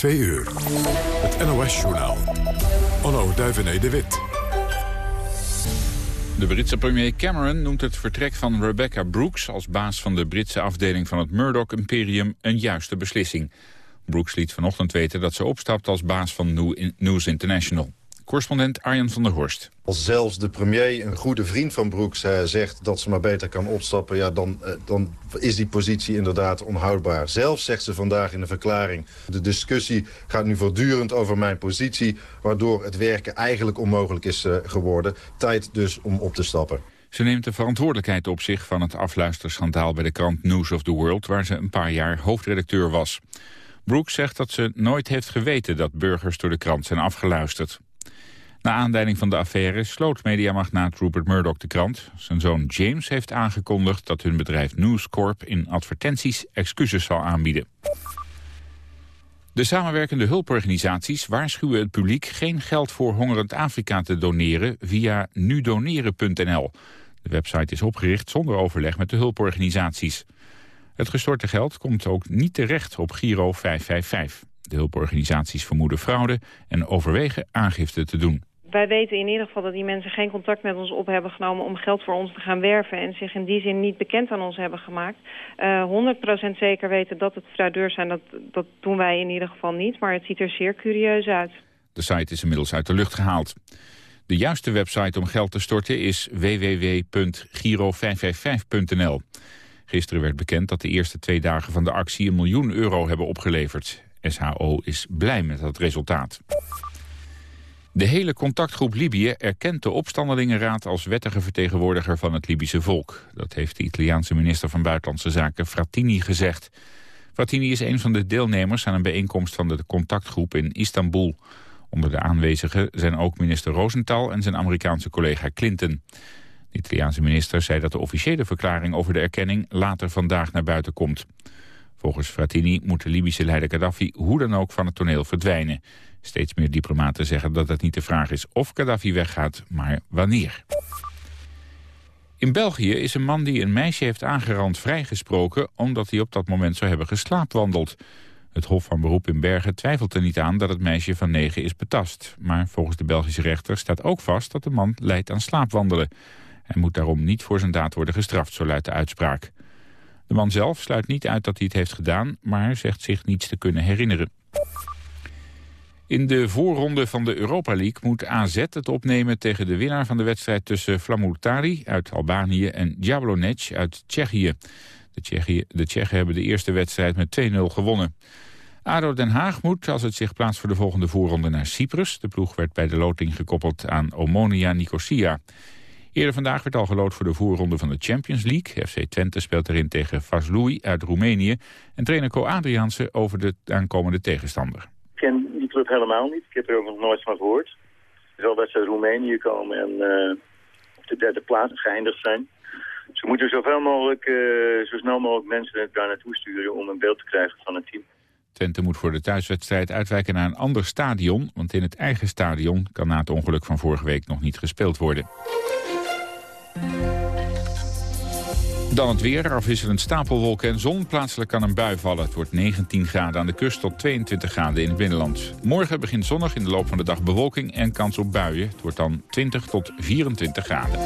Twee uur. Het NOS-journaal. Onno Duivené de Wit. De Britse premier Cameron noemt het vertrek van Rebecca Brooks... als baas van de Britse afdeling van het Murdoch-imperium een juiste beslissing. Brooks liet vanochtend weten dat ze opstapt als baas van News International. Correspondent Arjen van der Horst. Als zelfs de premier, een goede vriend van Brooks, uh, zegt dat ze maar beter kan opstappen... Ja, dan, uh, dan is die positie inderdaad onhoudbaar. Zelfs zegt ze vandaag in de verklaring... de discussie gaat nu voortdurend over mijn positie... waardoor het werken eigenlijk onmogelijk is uh, geworden. Tijd dus om op te stappen. Ze neemt de verantwoordelijkheid op zich van het afluisterschandaal bij de krant News of the World... waar ze een paar jaar hoofdredacteur was. Brooks zegt dat ze nooit heeft geweten dat burgers door de krant zijn afgeluisterd. Na aanleiding van de affaire sloot mediamagnaat Rupert Murdoch de krant. Zijn zoon James heeft aangekondigd dat hun bedrijf News Corp in advertenties excuses zal aanbieden. De samenwerkende hulporganisaties waarschuwen het publiek geen geld voor hongerend Afrika te doneren via nudoneren.nl. De website is opgericht zonder overleg met de hulporganisaties. Het gestorte geld komt ook niet terecht op Giro 555. De hulporganisaties vermoeden fraude en overwegen aangifte te doen wij weten in ieder geval dat die mensen geen contact met ons op hebben genomen om geld voor ons te gaan werven en zich in die zin niet bekend aan ons hebben gemaakt. Uh, 100% zeker weten dat het fraudeurs zijn, dat, dat doen wij in ieder geval niet, maar het ziet er zeer curieus uit. De site is inmiddels uit de lucht gehaald. De juiste website om geld te storten is www.giro555.nl. Gisteren werd bekend dat de eerste twee dagen van de actie een miljoen euro hebben opgeleverd. SHO is blij met dat resultaat. De hele contactgroep Libië erkent de opstandelingenraad als wettige vertegenwoordiger van het Libische volk. Dat heeft de Italiaanse minister van Buitenlandse Zaken Frattini gezegd. Frattini is een van de deelnemers aan een bijeenkomst van de contactgroep in Istanbul. Onder de aanwezigen zijn ook minister Rosenthal en zijn Amerikaanse collega Clinton. De Italiaanse minister zei dat de officiële verklaring over de erkenning later vandaag naar buiten komt. Volgens Frattini moet de Libische leider Gaddafi hoe dan ook van het toneel verdwijnen. Steeds meer diplomaten zeggen dat het niet de vraag is of Gaddafi weggaat, maar wanneer. In België is een man die een meisje heeft aangerand vrijgesproken... omdat hij op dat moment zou hebben geslaapwandeld. Het Hof van Beroep in Bergen twijfelt er niet aan dat het meisje van negen is betast. Maar volgens de Belgische rechter staat ook vast dat de man leidt aan slaapwandelen. Hij moet daarom niet voor zijn daad worden gestraft, zo luidt de uitspraak. De man zelf sluit niet uit dat hij het heeft gedaan, maar zegt zich niets te kunnen herinneren. In de voorronde van de Europa League moet AZ het opnemen tegen de winnaar van de wedstrijd tussen Flamurtari uit Albanië en Jablonec uit Tsjechië. De, Tsjechië, de Tsjechen hebben de eerste wedstrijd met 2-0 gewonnen. ADO Den Haag moet, als het zich plaatst voor de volgende voorronde, naar Cyprus. De ploeg werd bij de loting gekoppeld aan Omonia Nicosia. Eerder vandaag werd al gelood voor de voorronde van de Champions League. FC Twente speelt erin tegen Vaslui uit Roemenië. En trainer Co Adriaanse over de aankomende tegenstander club helemaal niet. Ik heb er ook nog nooit van gehoord. Zal dat ze Roemenië komen en uh, op de derde plaats geëindigd zijn. Ze moeten zoveel mogelijk, uh, zo snel mogelijk mensen daar naartoe sturen om een beeld te krijgen van het team. Twente moet voor de thuiswedstrijd uitwijken naar een ander stadion... want in het eigen stadion kan na het ongeluk van vorige week nog niet gespeeld worden. Dan het weer, afwisselend stapelwolken en zon. Plaatselijk kan een bui vallen. Het wordt 19 graden aan de kust tot 22 graden in het binnenland. Morgen begint zonnig, in de loop van de dag bewolking en kans op buien. Het wordt dan 20 tot 24 graden.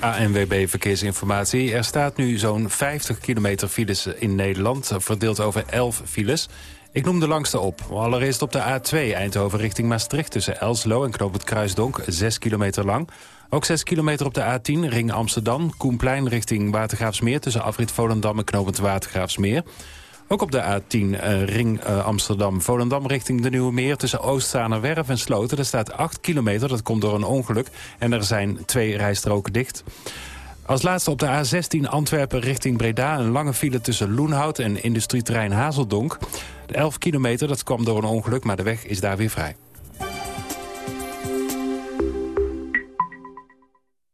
ANWB Verkeersinformatie. Er staat nu zo'n 50 kilometer files in Nederland, verdeeld over 11 files. Ik noem de langste op. Allereerst op de A2 Eindhoven richting Maastricht... tussen Elslo en Knoop het Kruisdonk, 6 kilometer lang. Ook 6 kilometer op de A10, ring Amsterdam. Koenplein richting Watergraafsmeer... tussen afrit Volendam en knooppunt Watergraafsmeer. Ook op de A10, uh, ring uh, Amsterdam-Volendam richting de Nieuwe Meer... tussen Oostzaanerwerf en Sloten. Er staat 8 kilometer, dat komt door een ongeluk. En er zijn twee rijstroken dicht. Als laatste op de A16 Antwerpen richting Breda... een lange file tussen Loenhout en industrieterrein Hazeldonk. De 11 kilometer, dat kwam door een ongeluk, maar de weg is daar weer vrij.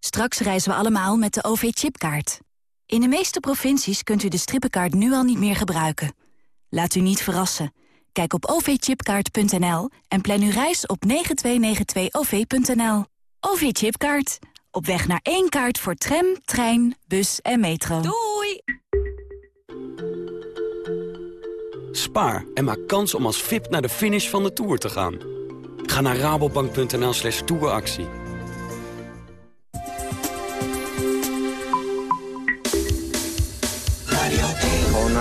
Straks reizen we allemaal met de OV-chipkaart. In de meeste provincies kunt u de strippenkaart nu al niet meer gebruiken. Laat u niet verrassen. Kijk op ovchipkaart.nl en plan uw reis op 9292-OV.nL. OV-chipkaart. Op weg naar één kaart voor tram, trein, bus en metro. Doei. Spaar en maak kans om als VIP naar de finish van de Tour te gaan. Ga naar rabobank.nl slash touractie.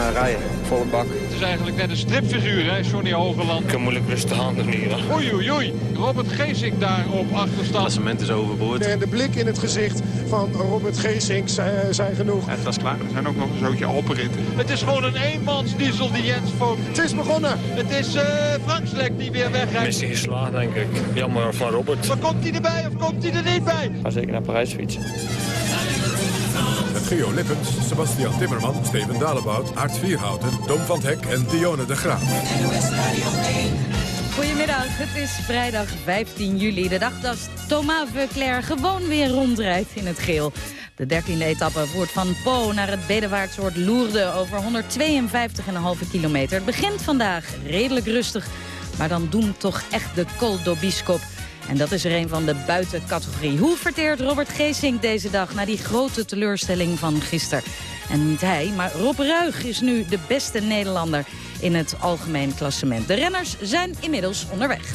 Uh, rijden, volle bak. Het is eigenlijk net een stripfiguur, hè, Johnny Hogeland. Ik kan moeilijk rustig aan doen hier. Oei, oei, oei. Robert Geesink daar op achterstand. Het cement is overboord. En de blik in het gezicht van Robert Geesink zijn, zijn genoeg. Het was klaar. Er zijn ook nog een zootje Alpenritten. Het is gewoon een eenmansdiesel die Jens Vogt. Het is begonnen. Het is uh, Frank Slek die weer wegrijdt. Missie geslaagd, denk ik. Jammer van Robert. Maar komt hij erbij of komt hij er niet bij? Ga zeker naar Parijs fietsen. Geo Lippens, Sebastian Timmerman, Steven Dalebout, Aart Vierhouten, Tom van Hek en Dionne de Graaf. Goedemiddag, het is vrijdag 15 juli. De dag dat Thomas Veuclair gewoon weer rondrijdt in het geel. De dertiende etappe voert van Po naar het bedevaartsoord Lourdes over 152,5 kilometer. Het begint vandaag redelijk rustig, maar dan doen toch echt de Col d'Aubiscop... En dat is er een van de buitencategorie. Hoe verteert Robert Geesink deze dag na die grote teleurstelling van gisteren? En niet hij, maar Rob Ruig is nu de beste Nederlander in het algemeen klassement. De renners zijn inmiddels onderweg.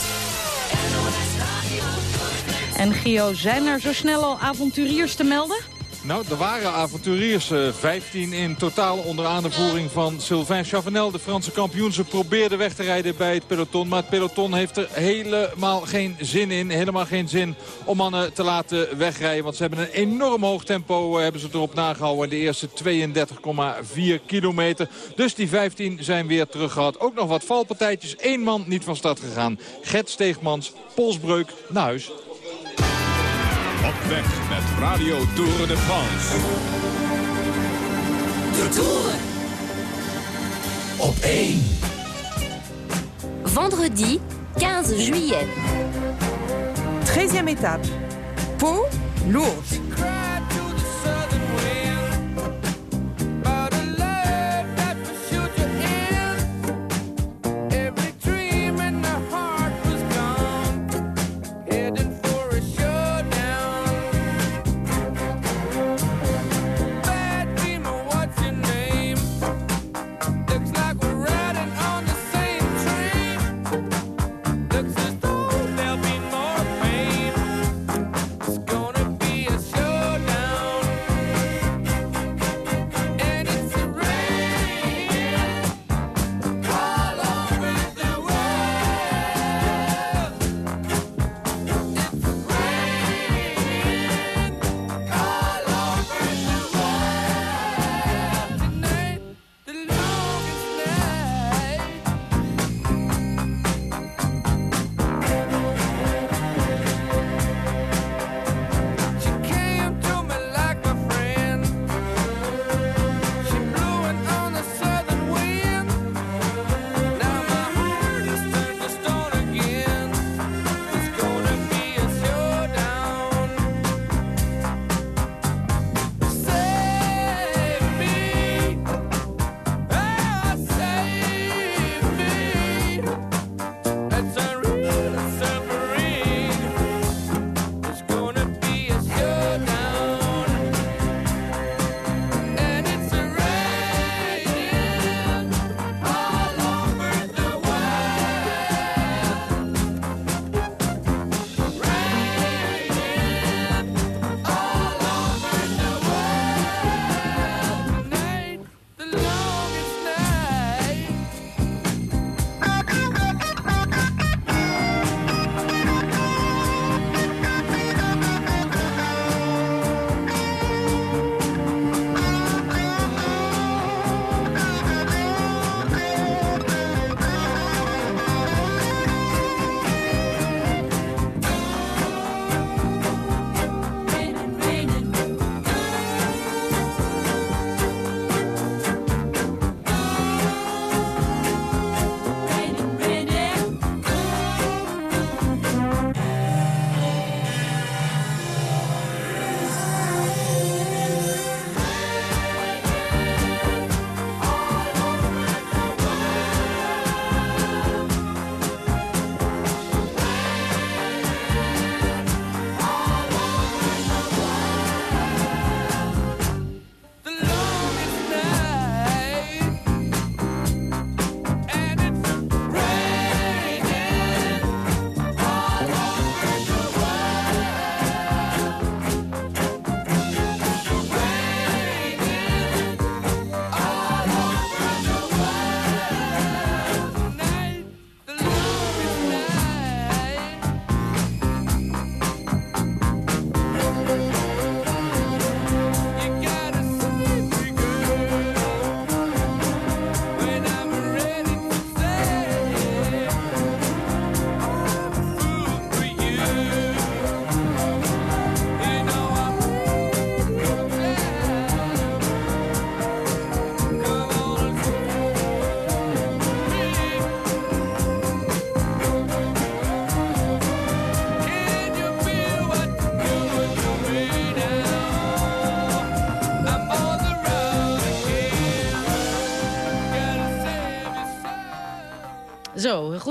En Gio, zijn er zo snel al avonturiers te melden? Nou, er waren avonturiers, uh, 15 in totaal onder aanvoering van Sylvain Chavanel. De Franse kampioen. Ze probeerden weg te rijden bij het peloton. Maar het peloton heeft er helemaal geen zin in. Helemaal geen zin om mannen te laten wegrijden. Want ze hebben een enorm hoog tempo uh, hebben ze erop nagehouden. De eerste 32,4 kilometer. Dus die 15 zijn weer teruggehad. Ook nog wat valpartijtjes. Eén man niet van start gegaan. Gert Steegmans, polsbreuk, naar huis. Op weg met Radio Tour de France. De Tour. Op 1. Vendredi 15 juillet. 13e étape. Pau, Lourdes.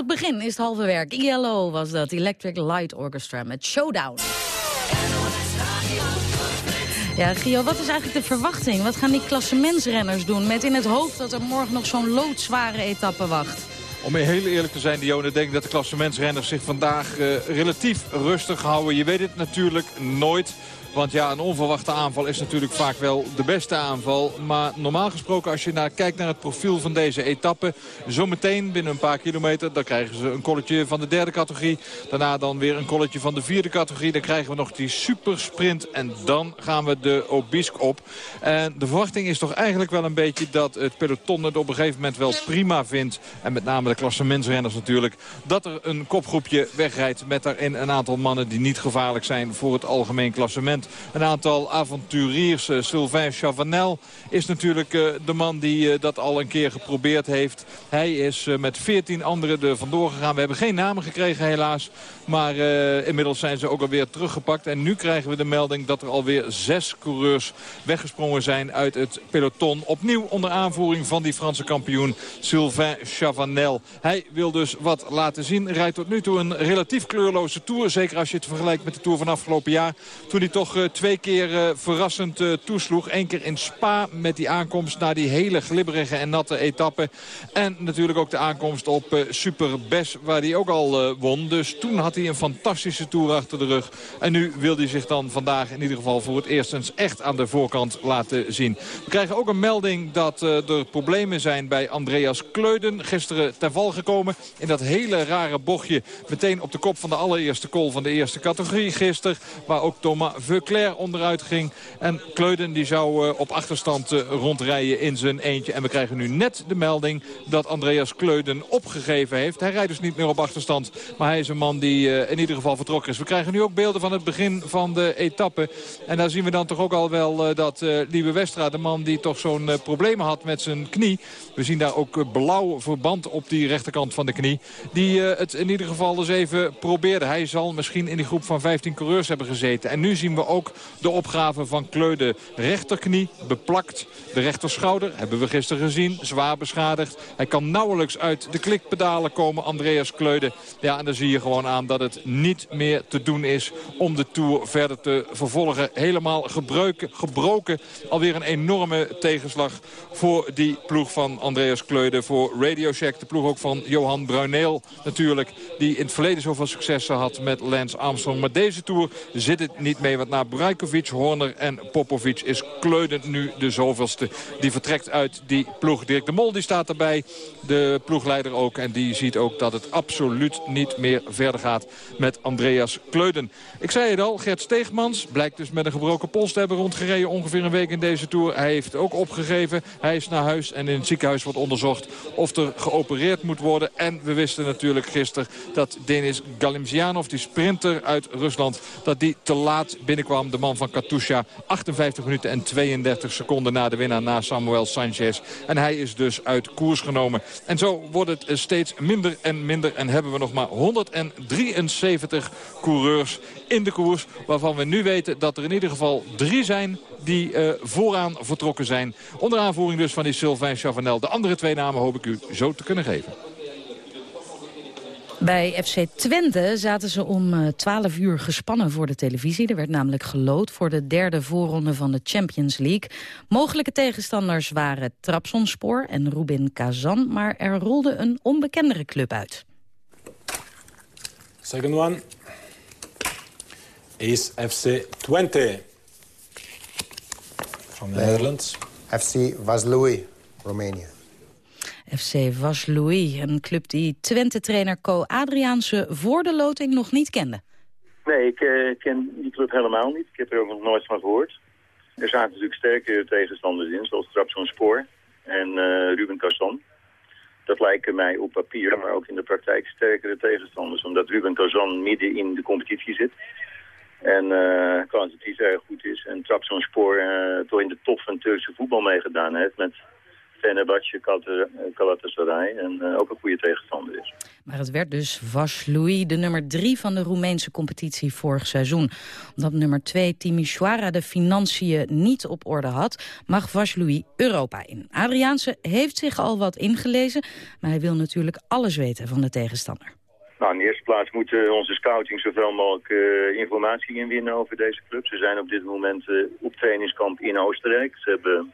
Goed begin is het halve werk. ILO was dat, Electric Light Orchestra met Showdown. Ja, Gio, wat is eigenlijk de verwachting? Wat gaan die klassementsrenners doen met in het hoofd dat er morgen nog zo'n loodzware etappe wacht? Om heel eerlijk te zijn, Dione, denk ik dat de klassementsrenners zich vandaag uh, relatief rustig houden. Je weet het natuurlijk nooit. Want ja, een onverwachte aanval is natuurlijk vaak wel de beste aanval. Maar normaal gesproken, als je naar, kijkt naar het profiel van deze etappe... zometeen binnen een paar kilometer, dan krijgen ze een kolletje van de derde categorie. Daarna dan weer een kolletje van de vierde categorie. Dan krijgen we nog die supersprint en dan gaan we de Obisk op. En de verwachting is toch eigenlijk wel een beetje dat het peloton het op een gegeven moment wel prima vindt. En met name de klassementsrenners natuurlijk. Dat er een kopgroepje wegrijdt met daarin een aantal mannen die niet gevaarlijk zijn voor het algemeen klassement. Een aantal avonturiers. Uh, Sylvain Chavanel is natuurlijk uh, de man die uh, dat al een keer geprobeerd heeft. Hij is met veertien anderen er vandoor gegaan. We hebben geen namen gekregen helaas. Maar inmiddels zijn ze ook alweer teruggepakt. En nu krijgen we de melding dat er alweer zes coureurs weggesprongen zijn uit het peloton. Opnieuw onder aanvoering van die Franse kampioen Sylvain Chavanel. Hij wil dus wat laten zien. Rijdt tot nu toe een relatief kleurloze Tour. Zeker als je het vergelijkt met de Tour van afgelopen jaar. Toen hij toch uh, twee keer uh, verrassend uh, toesloeg. Eén keer in Spa met die aankomst naar die hele glibberige en natte etappe. En natuurlijk ook de aankomst op Super Bes waar hij ook al won. Dus toen had hij een fantastische Tour achter de rug. En nu wil hij zich dan vandaag in ieder geval voor het eerst eens echt aan de voorkant laten zien. We krijgen ook een melding dat er problemen zijn bij Andreas Kleuden. Gisteren ten val gekomen in dat hele rare bochtje. Meteen op de kop van de allereerste call van de eerste categorie gisteren. Waar ook Thomas Veuclair onderuit ging. En Kleuden die zou uh, op achterstand uh, rondrijden in zijn eentje. En we krijgen nu net de melding dat Andreas Kleuden opgegeven heeft. Hij rijdt dus niet meer op achterstand. Maar hij is een man die uh, in ieder geval vertrokken is. We krijgen nu ook beelden van het begin van de etappe. En daar zien we dan toch ook al wel dat Liebe Westra, de man die toch zo'n problemen had met zijn knie. We zien daar ook blauw verband op die rechterkant van de knie. Die het in ieder geval eens even probeerde. Hij zal misschien in die groep van 15 coureurs hebben gezeten. En nu zien we ook de opgave van Kleude. Rechterknie beplakt. De rechterschouder hebben we gisteren gezien. Zwaar beschadigd. Hij kan nauwelijks uit de klikpedalen komen, Andreas Kleude. Ja, en dan zie je gewoon aan dat het niet meer te doen is om de Tour verder te vervolgen. Helemaal gebroken. Alweer een enorme tegenslag voor die ploeg van Andreas Kleude. Voor Radio Shack, de ploeg ook van Johan Bruineel natuurlijk. Die in het verleden zoveel successen had met Lance Armstrong. Maar deze Tour zit het niet mee. Want na Brajkovic, Horner en Popovic is Kleuden nu de zoveelste. Die vertrekt uit die ploeg. Dirk de Mol die staat erbij. De ploegleider ook. En die ziet ook dat het absoluut niet meer verder gaat met Andreas Kleuden. Ik zei het al, Gert Steegmans blijkt dus met een gebroken pols te hebben rondgereden. Ongeveer een week in deze Tour. Hij heeft ook opgegeven. Hij is naar huis en in het ziekenhuis wordt onderzocht of er geopereerd moet worden. En we wisten natuurlijk gisteren dat Denis Galimzianov, die sprinter uit Rusland, dat die te laat binnenkwam. De man van Katusha. 58 minuten en 32 seconden na de winnaar na Samuel Sanchez. En hij is dus uit koers genomen. En zo wordt het steeds minder en minder. En hebben we nog maar 173 coureurs in de koers. Waarvan we nu weten dat er in ieder geval drie zijn die uh, vooraan vertrokken zijn. Onder aanvoering dus van die Sylvain Chavanel. De andere twee namen hoop ik u zo te kunnen geven. Bij FC Twente zaten ze om 12 uur gespannen voor de televisie. Er werd namelijk gelood voor de derde voorronde van de Champions League. Mogelijke tegenstanders waren Trabzonspor en Rubin Kazan... maar er rolde een onbekendere club uit. Second one is FC Twente from the Netherlands. FC Vaslui, Romania. FC Vaslui, een club die Twente-trainer Co Adriaanse voor de loting nog niet kende. Nee, ik uh, ken die club helemaal niet. Ik heb er ook nog nooit van gehoord. Er zaten natuurlijk sterke tegenstanders in, zoals Trabzonspor en uh, Ruben Kazan. Dat lijken mij op papier, maar ook in de praktijk sterkere tegenstanders. Omdat Ruben Kazan midden in de competitie zit. En uh, kwantitatief erg goed is. En Trabzonspor uh, toch in de top van Turkse voetbal meegedaan heeft met Fenerbahce, Galatasaray en uh, ook een goede tegenstander is. Maar het werd dus Vaslui, de nummer drie van de Roemeense competitie vorig seizoen. Omdat nummer twee Timișoara de financiën niet op orde had, mag Vaslui Europa in. Adriaanse heeft zich al wat ingelezen, maar hij wil natuurlijk alles weten van de tegenstander. Nou, in de eerste plaats moet uh, onze scouting zoveel mogelijk uh, informatie inwinnen over deze club. Ze zijn op dit moment uh, op trainingskamp in Oostenrijk. Ze hebben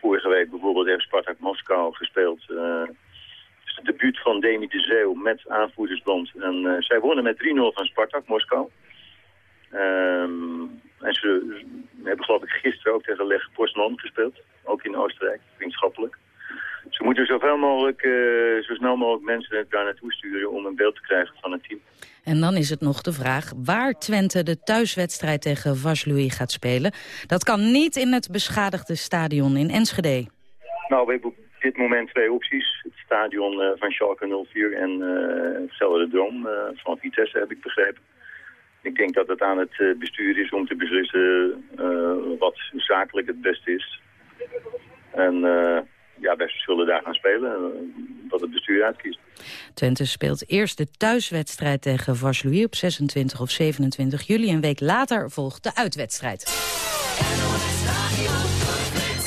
vorige week bijvoorbeeld even Spartak Moskou gespeeld. is het debuut van Demi de Zeeuw met aanvoerdersband. En zij wonnen met 3-0 van Spartak Moskou. Um, en ze hebben geloof ik gisteren ook tegen Leg Postman gespeeld. Ook in Oostenrijk, vriendschappelijk. Ze moeten zoveel mogelijk, uh, zo snel mogelijk mensen daar naartoe sturen om een beeld te krijgen van het team. En dan is het nog de vraag waar Twente de thuiswedstrijd tegen Vaslui gaat spelen. Dat kan niet in het beschadigde stadion in Enschede. Nou, we hebben op dit moment twee opties. Het stadion uh, van Schalke 04 en uh, het Celderdroom van Vitesse, heb ik begrepen. Ik denk dat het aan het bestuur is om te beslissen wat zakelijk het beste is. En ja, wij zullen daar gaan spelen. eh, Wat het bestuur uitkiest. Twente speelt eerst de thuiswedstrijd tegen Vaslui op 26 of 27 juli. Een week later volgt de uitwedstrijd.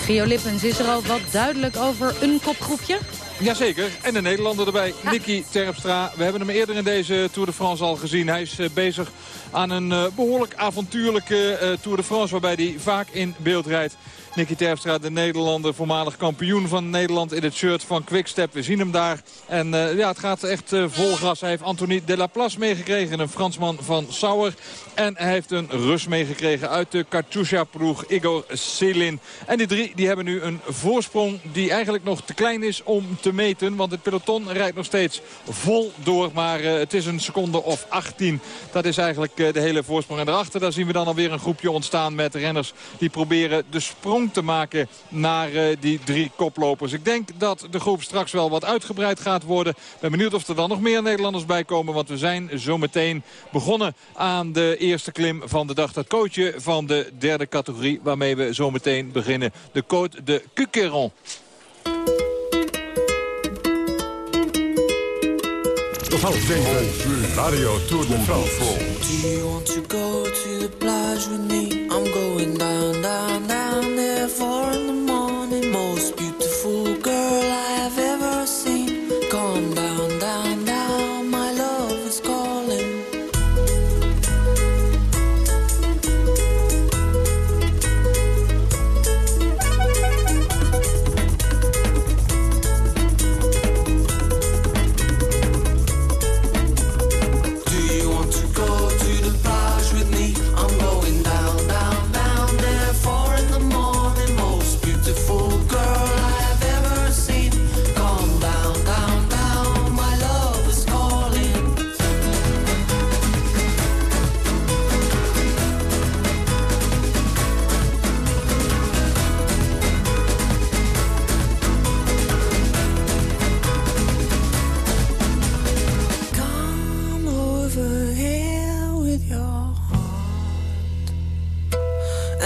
Gio Lippens, is er al wat duidelijk over een kopgroepje? Jazeker, en de Nederlander erbij, ja. Nicky Terpstra. We hebben hem eerder in deze Tour de France al gezien. Hij is uh, bezig aan een uh, behoorlijk avontuurlijke Tour de France... waarbij hij vaak in beeld rijdt. Nicky Terpstra, de Nederlander, voormalig kampioen van Nederland in het shirt van Quickstep. We zien hem daar. En uh, ja, het gaat echt uh, vol gas. Hij heeft Anthony Delaplace meegekregen, een Fransman van Sauer. En hij heeft een Rus meegekregen uit de Katusha-ploeg, Igor Selin. En die drie die hebben nu een voorsprong die eigenlijk nog te klein is om te meten. Want het peloton rijdt nog steeds vol door. Maar uh, het is een seconde of 18. Dat is eigenlijk de hele voorsprong. En daarachter daar zien we dan alweer een groepje ontstaan met renners die proberen de sprong te maken naar uh, die drie koplopers. Ik denk dat de groep straks wel wat uitgebreid gaat worden. Ben benieuwd of er dan nog meer Nederlanders bij komen. Want we zijn zo meteen begonnen aan de eerste klim van de dag. Dat coachje van de derde categorie waarmee we zo meteen beginnen. De Côte de Cuqueron. Tot half zeven, Radio Tour de France. Do you want to go to the plage with me? I'm going down, down, down there four in the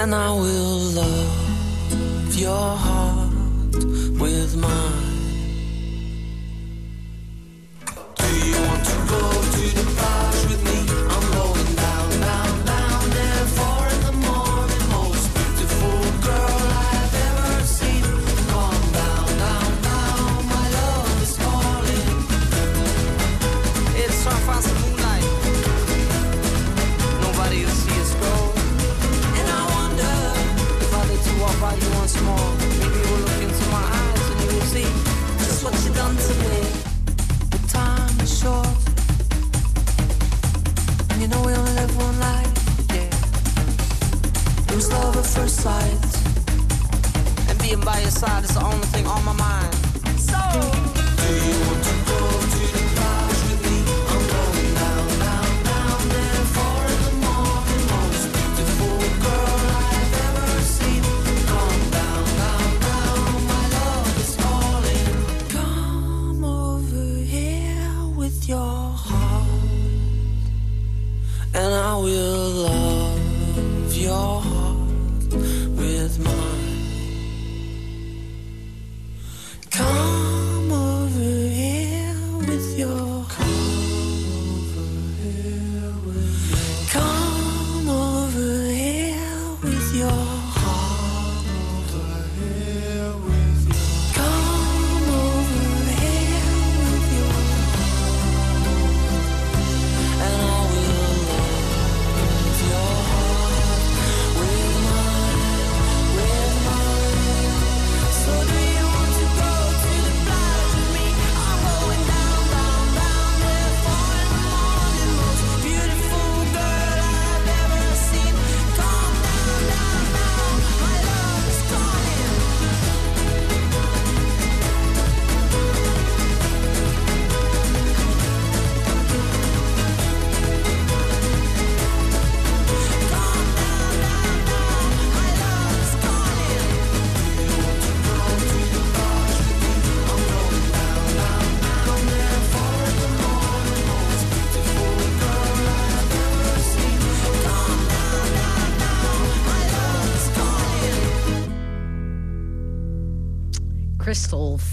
and I will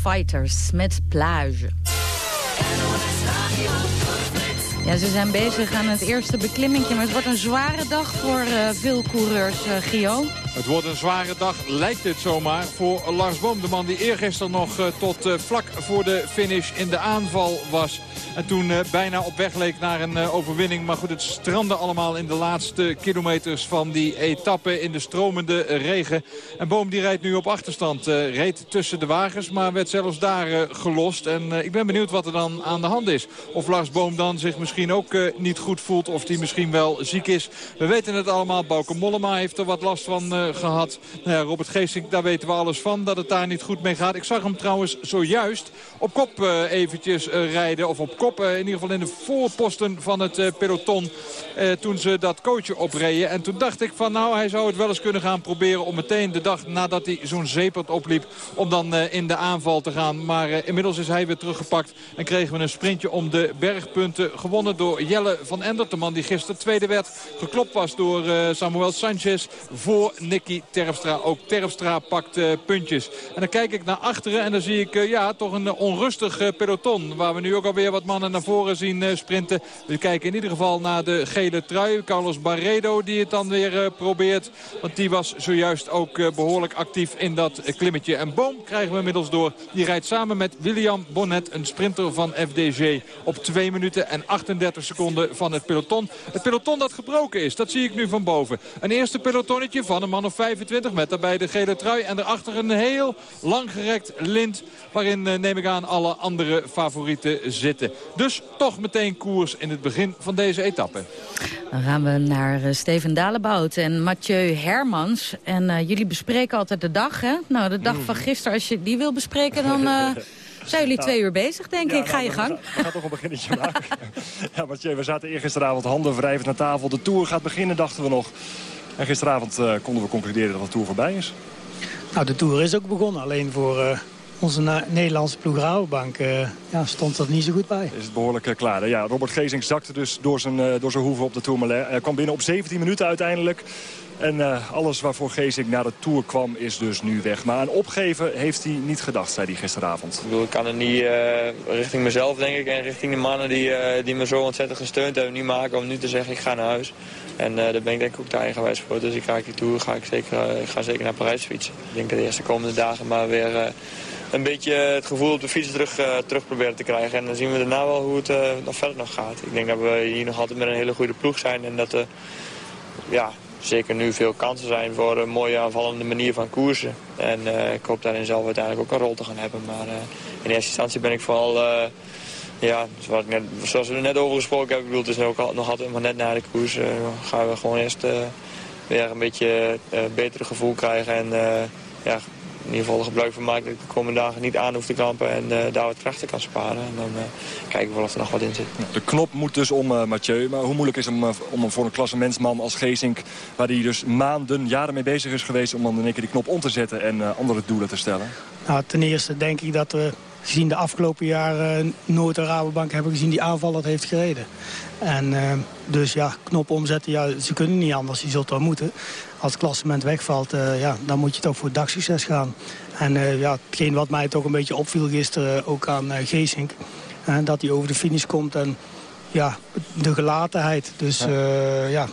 Fighters met plage. Ja, ze zijn bezig aan het eerste beklimmingje, maar het wordt een zware dag voor eh, veel coureurs, Gio. Het wordt een zware dag, lijkt het zomaar, voor Lars Boom. De man die eergisteren nog eh, tot eh, vlak voor de finish in de aanval was. En toen eh, bijna op weg leek naar een overwinning. Maar goed, het strandde allemaal in de laatste kilometers van die etappe in de stromende regen. En Boom die rijdt nu op achterstand. reed tussen de wagens, maar werd zelfs daar gelost. En ik ben benieuwd wat er dan aan de hand is. Of Lars Boom dan zich misschien ook niet goed voelt. Of hij misschien wel ziek is. We weten het allemaal. Bauke Mollema heeft er wat last van gehad. Nou ja, Robert Geesink, daar weten we alles van. Dat het daar niet goed mee gaat. Ik zag hem trouwens zojuist op kop eh, eventjes eh, rijden. Of op kop, eh, in ieder geval in de voorposten van het eh, peloton. eh, toen ze dat coachje opreden. En toen dacht ik van nou, hij zou het wel eens kunnen gaan proberen... om meteen de dag nadat hij zo'n zeepert opliep... om dan eh, in de aanval te gaan. Maar eh, inmiddels is hij weer teruggepakt. En kregen we een sprintje om de bergpunten. Gewonnen door Jelle van Endert. De man die gisteren tweede werd. Geklopt was door eh, Samuel Sanchez voor Nicky Terpstra. Ook Terpstra pakt eh, puntjes. En dan kijk ik naar achteren en dan zie ik eh, ja, toch een eh, onrustig peloton. Waar we nu ook alweer wat mannen naar voren zien sprinten. We kijken in ieder geval naar de gele trui. Carlos Barredo die het dan weer probeert. Want die was zojuist ook eh, behoorlijk actief in dat klimmetje. En Boom krijgen we inmiddels door. Die rijdt samen met William Bonnet, een sprinter van FDG. Op 2 minuten en 38 seconden van het peloton. Het peloton dat gebroken is, dat zie ik nu van boven. Een eerste pelotonnetje van een man of 25 met daarbij de gele trui. En daarachter een heel langgerekt lint. Waarin eh, neem ik aan alle andere favorieten zitten. Dus toch meteen koers in het begin van deze etappe. Dan gaan we naar eh, Steven Dalebout en Mathieu Hermans. En eh, jullie bespreken altijd de dag, hè? Nou, de dag van gisteren, als je die wil bespreken, dan... eh, zijn jullie twee uur bezig, denk Ja, ik. Ga nou, je we gang. gaan- We gaan toch een beginnetje maken. ja, Mathieu, we zaten eergisteravond handen wrijvend aan tafel. De Tour gaat beginnen, dachten we nog. En gisteravond eh, konden we concluderen dat de Tour voorbij is. Nou, de Tour is ook begonnen. Alleen voor eh, onze Nederlandse ploeg Rabobank eh, ja, stond dat niet zo goed bij. Is het behoorlijk eh, klaar. hè? Ja, Robert Gezing zakte dus door zijn, door zijn hoeven op de Tourmalet. Hij kwam binnen op 17 minuten uiteindelijk. En eh, alles waarvoor Gezing naar de Tour kwam is dus nu weg. Maar aan opgeven heeft hij niet gedacht, zei hij gisteravond. Ik bedoel, ik kan het niet eh, richting mezelf, denk ik, en richting de mannen die, eh, die me zo ontzettend gesteund hebben, niet maken om nu te zeggen ik ga naar huis. En daar ben ik denk ik ook te eigenwijs voor. Dus ik ga die tour, ga ik, zeker, ik ga zeker naar Parijs fietsen. Ik denk dat de eerste komende dagen maar weer een beetje het gevoel op de fiets terug, terug proberen te krijgen. En dan zien we daarna wel hoe het nog verder nog gaat. Ik denk dat we hier nog altijd met een hele goede ploeg zijn en dat ja, zeker nu veel kansen zijn voor een mooie aanvallende manier van koersen. En eh, ik hoop daarin zelf uiteindelijk ook een rol te gaan hebben. Maar eh, in eerste instantie ben ik vooral, eh, ja, zoals, net, zoals we er net over gesproken hebben, ik bedoel, het is ook nog altijd maar net na de koers. gaan we gewoon eerst weer een beetje betere gevoel krijgen. En ja, in ieder geval gebruik van maken dat ik de komende dagen niet aan hoef te kampen en eh, daar wat krachten kan sparen. En dan eh, kijken we wel of er nog wat in zit. De knop moet dus om eh, Mathieu. Maar hoe moeilijk is het om, om voor een klassementsman als Gezink... waar hij dus maanden, jaren mee bezig is geweest... om dan in één keer die knop om te zetten en eh, andere doelen te stellen? Nou, ten eerste denk ik dat we gezien de afgelopen jaren nooit een Rabobank hebben gezien die aanval dat heeft gereden. En eh, dus ja, knop omzetten, ja, ze kunnen niet anders. Je zult wel moeten. Als het klassement wegvalt, eh, ja, dan moet je toch voor dagsucces gaan. En eh, ja, hetgeen wat mij toch een beetje opviel gisteren, ook aan Geesink... Dat hij over de finish komt en ja, de gelatenheid. Dus Ja.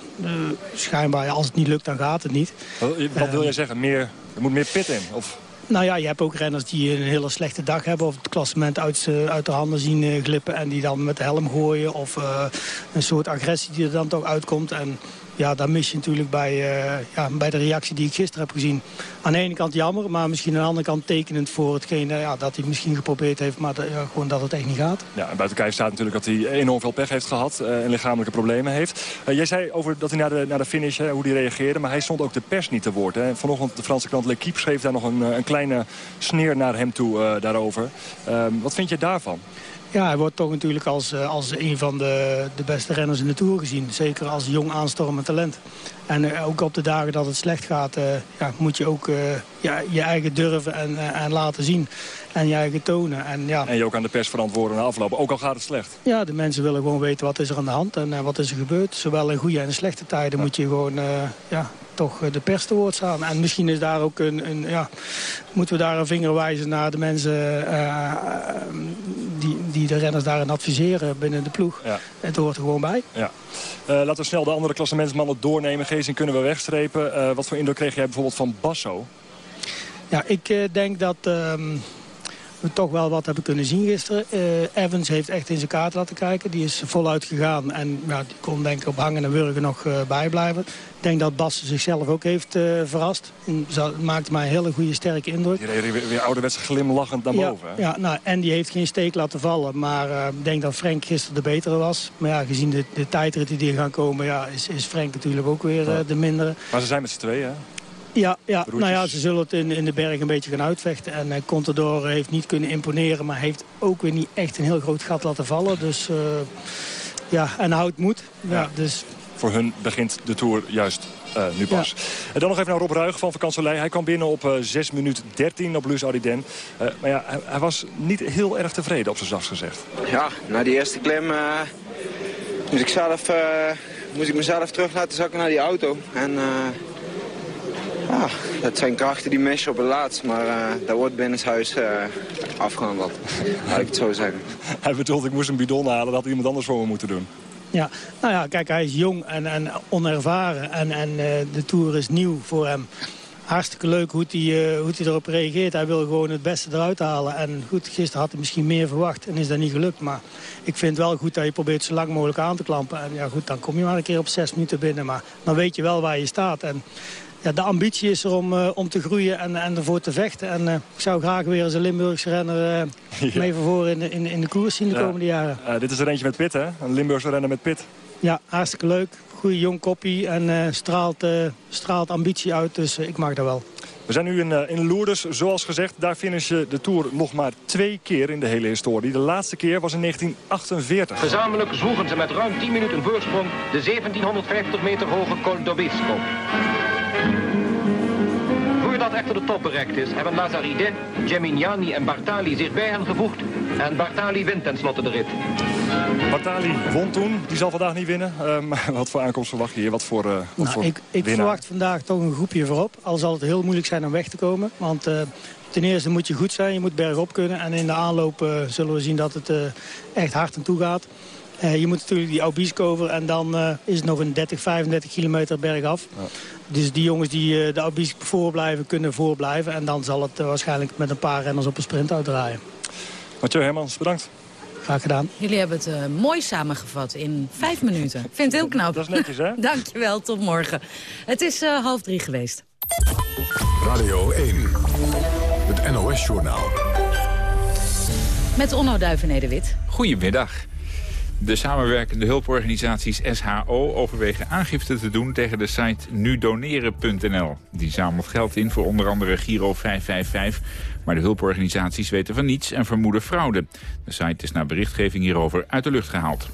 schijnbaar, als het niet lukt, dan gaat het niet. Wat, wat wil jij zeggen? Meer, er moet meer pit in? Of... Nou ja, je hebt ook renners die een hele slechte dag hebben... of het klassement uit, uit de handen zien eh, glippen... en die dan met de helm gooien of eh, een soort agressie die er dan toch uitkomt. En ja, daar mis je natuurlijk bij, eh, ja, bij de reactie die ik gisteren heb gezien. Aan de ene kant jammer, maar misschien aan de andere kant tekenend voor hetgeen... eh, ja, dat hij misschien geprobeerd heeft, maar ja, gewoon dat het echt niet gaat. Ja, en buiten kijf staat natuurlijk dat hij enorm veel pech heeft gehad eh, en lichamelijke problemen heeft. Eh, jij zei over dat hij naar de, naar de finish, hoe hij reageerde, maar hij stond ook de pers niet te woord. Hè. Vanochtend de Franse krant L'Equipe schreef daar nog een, eh, een kleine sneer naar hem toe eh, daarover. Ehm, wat vind je daarvan? Ja, hij wordt toch natuurlijk als, eh, als een van de, de beste renners in de Tour gezien. Zeker als jong aanstormend talent. En eh, ook op de dagen dat het slecht gaat, eh, ja, moet je ook ja, je eigen durven en, en laten zien. En je eigen tonen. En ja, En je ook aan de pers verantwoorden na afloop, ook al gaat het slecht. ja, de mensen willen gewoon weten wat is er aan de hand en eh, wat is er gebeurd. Zowel in goede en in slechte tijden moet je gewoon eh, ja, toch eh, de pers te woord staan. En misschien is daar ook een, een ja, moeten we daar een vinger wijzen naar de mensen die, die de renners daarin adviseren binnen de ploeg. Ja. Het hoort er gewoon bij. Ja. Laten we snel de andere klassementsmannen doornemen. Gezing kunnen we wegstrepen. Wat voor indruk kreeg jij bijvoorbeeld van Basso? Ja, ik denk dat ehm, we toch wel wat hebben kunnen zien gisteren. Eh, Evans heeft echt in zijn kaart laten kijken. Die is voluit gegaan en ja, die kon denk ik op hangen en wurgen nog eh, bijblijven. Ik denk dat Bas zichzelf ook heeft eh, verrast. En zo- maakte mij een hele goede, sterke indruk. Die reed weer, weer ouderwets glimlachend naar Ja, boven. hè? ja, nou, en die heeft geen steek laten vallen. Maar ik denk dat Frank gisteren de betere was. Maar ja, gezien de, de tijdritten die er gaan komen... Ja, is, is Frank natuurlijk ook weer de mindere. Maar ze zijn met z'n tweeën, hè? Ja, ja. Nou ja, ze zullen het in, in de berg een beetje gaan uitvechten. En eh, Contador heeft niet kunnen imponeren... maar heeft ook weer niet echt een heel groot gat laten vallen. Dus eh, ja, en houdt moed. Ja, Ja. Dus Voor hun begint de Tour juist eh, nu pas. En dan nog even naar Rob Ruig van Vakantselij. Hij kwam binnen op eh 6 minuten 13 op Lus Aridem. Eh, maar ja, hij, hij was niet heel erg tevreden op zijn zachts gezegd. Ja, na die eerste klim eh, moest, ik zelf, eh, moest ik mezelf terug laten zakken naar die auto. En eh, ja, dat zijn krachten die mis je op het laatst, maar eh dat wordt binnenshuis eh afgehandeld. Laat ik het zo zeggen. Hij bedoelt, ik moest een bidon halen. Dat had iemand anders voor me moeten doen. Ja, nou ja, kijk, hij is jong en, en onervaren. En, en eh, de Tour is nieuw voor hem. Hartstikke leuk hoe hij, eh, hoe hij erop reageert. Hij wil gewoon het beste eruit halen. En goed, gisteren had hij misschien meer verwacht en is dat niet gelukt. Maar ik vind het wel goed dat je probeert zo lang mogelijk aan te klampen. En ja goed, dan kom je maar een keer op zes minuten binnen. Maar dan weet je wel waar je staat. En ja, de ambitie is er om, eh, om te groeien en, en ervoor te vechten. En eh, ik zou graag weer eens een Limburgse renner eh, mee van voren in de, in, in de koers zien de Ja. komende jaren. Eh, dit is er eentje met pit, hè? Een Limburgse renner met pit. Ja, hartstikke leuk. Goeie jong koppie en eh, straalt, eh, straalt ambitie uit. Dus ik mag dat wel. We zijn nu in, eh, in Lourdes, zoals gezegd. Daar finishen de Tour nog maar twee keer in de hele historie. De laatste keer was in 1948. Gezamenlijk zwoegen ze met ruim 10 minuten voorsprong de 1750 meter hoge Col d'Obisco. Echter de top bereikt is, hebben Lazaride, Gemignani en Bartali zich bij hen gevoegd. En Bartali wint tenslotte de rit. Bartali won toen. Die zal vandaag niet winnen. Maar wat voor aankomst verwacht je hier? Wat voor, eh wat Nou, voor ik ik verwacht vandaag toch een groepje voorop. Al zal het heel moeilijk zijn om weg te komen. Want eh, ten eerste moet je goed zijn, je moet bergop kunnen. En in de aanloop eh, zullen we zien dat het eh, echt hard aan toe gaat. Eh, je moet natuurlijk die Aubisco over en dan eh, is het nog een 30, 35 kilometer bergaf. Dus die jongens die eh, de Aubisco voorblijven, kunnen voorblijven. En dan zal het eh, waarschijnlijk met een paar renners op een sprint uitdraaien. Mathieu Hermans, bedankt. Graag gedaan. Jullie hebben het eh, mooi samengevat in vijf minuten. Ik vind het heel knap. Dat is netjes, hè? Dankjewel, tot morgen. Het is eh, half drie geweest. Radio 1, het NOS-journaal. Met Onno Duivenede-Wit. Goedemiddag. De samenwerkende hulporganisaties SHO overwegen aangifte te doen tegen de site nudoneren.nl. Die zamelt geld in voor onder andere Giro 555, maar de hulporganisaties weten van niets en vermoeden fraude. De site is na berichtgeving hierover uit de lucht gehaald.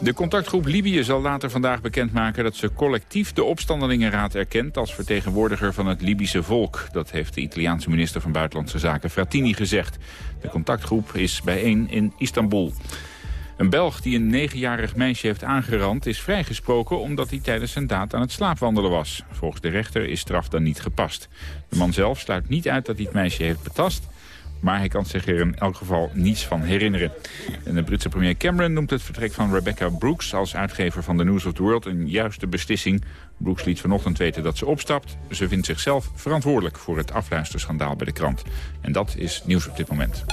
De contactgroep Libië zal later vandaag bekendmaken dat ze collectief de opstandelingenraad erkent als vertegenwoordiger van het Libische volk. Dat heeft de Italiaanse minister van Buitenlandse Zaken Frattini gezegd. De contactgroep is bijeen in Istanbul. Een Belg die een negenjarig meisje heeft aangerand is vrijgesproken omdat hij tijdens zijn daad aan het slaapwandelen was. Volgens de rechter is straf dan niet gepast. De man zelf sluit niet uit dat hij het meisje heeft betast, Maar hij kan zich er in elk geval niets van herinneren. En de Britse premier Cameron noemt het vertrek van Rebecca Brooks... als uitgever van The News of the World een juiste beslissing. Brooks liet vanochtend weten dat ze opstapt. Ze vindt zichzelf verantwoordelijk voor het afluisterschandaal bij de krant. En dat is nieuws op dit moment.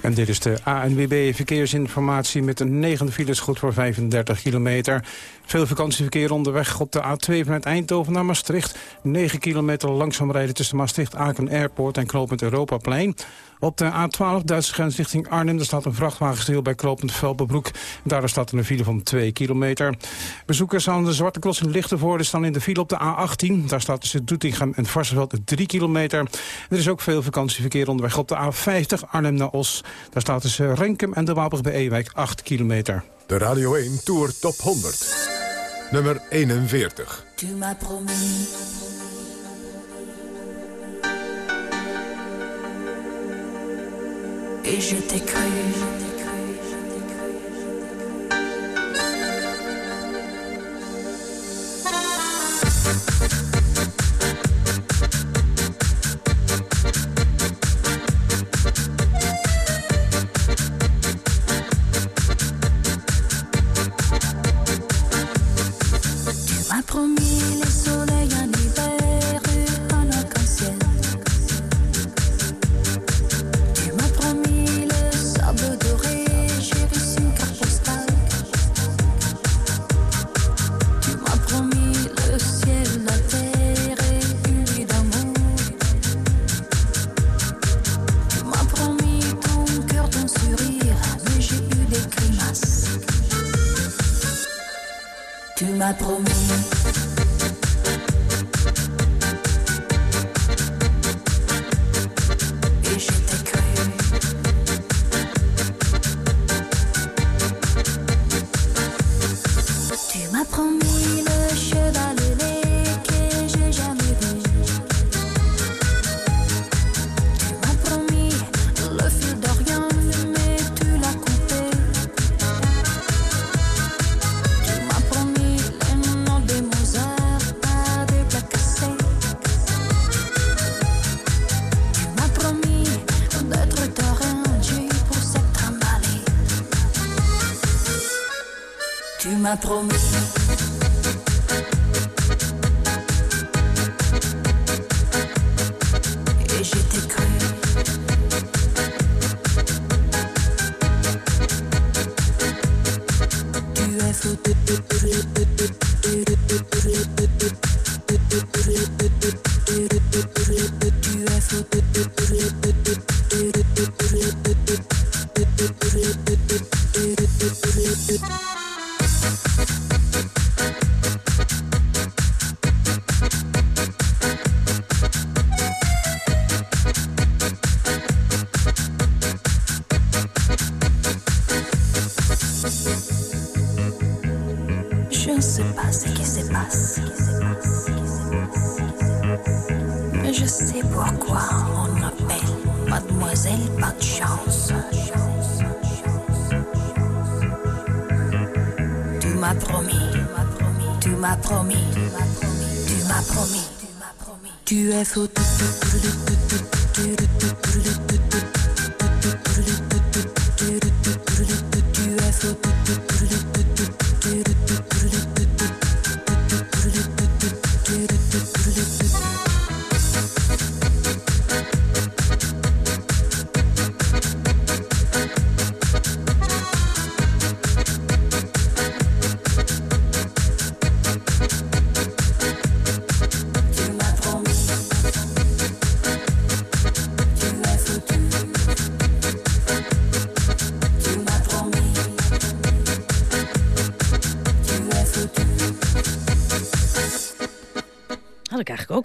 En dit is de ANWB Verkeersinformatie met een negende file is goed voor 35 kilometer. Veel vakantieverkeer onderweg op de A2 vanuit Eindhoven naar Maastricht. 9 kilometer langzaam rijden tussen Maastricht, Aken Airport en Knooppunt Europaplein. Op de A12 Duitse grens richting Arnhem er staat een vrachtwagen stil bij Knooppunt Velpenbroek. Daar staat een file van 2 kilometer. Bezoekers aan de Zwarte Cross in Lichtenvoorde staan in de file op de A18. Daar staat tussen Doetinchem en Varsenveld 3 kilometer. Er is ook veel vakantieverkeer onderweg op de A50 Arnhem naar Os. Daar staat tussen Renkum en de Wapig bij Ewijk 8 kilometer. De Radio 1 Tour Top 100. Nummer 41. Tu m'as promis. Et je t'ai cru. Tu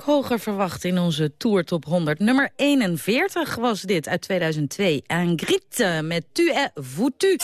hoger verwacht in onze Tour Top 100. Nummer 41 was dit uit 2002. Ingrid met Tu es foutu.